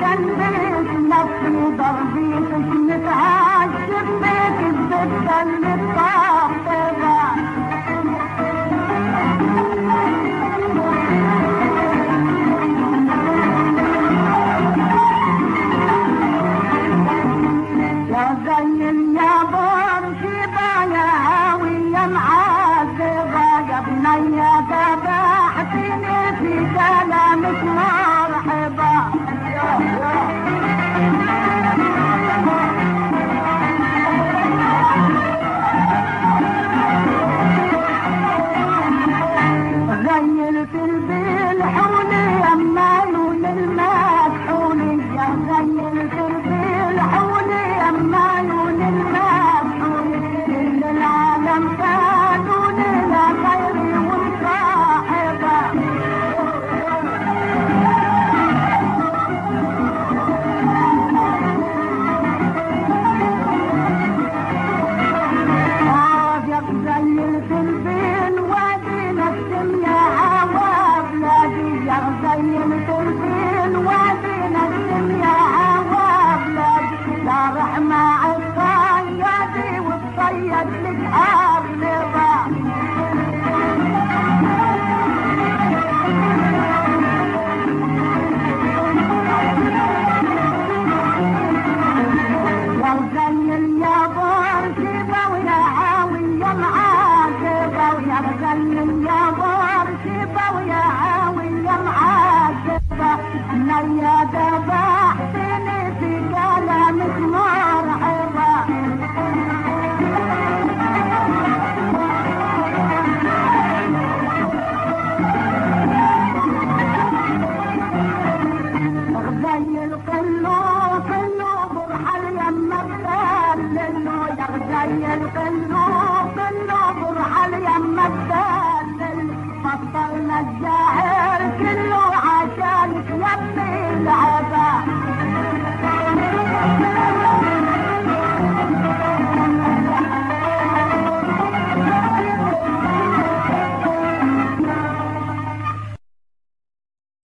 البيت نفسي ضربيتك متعشق بيك Thank.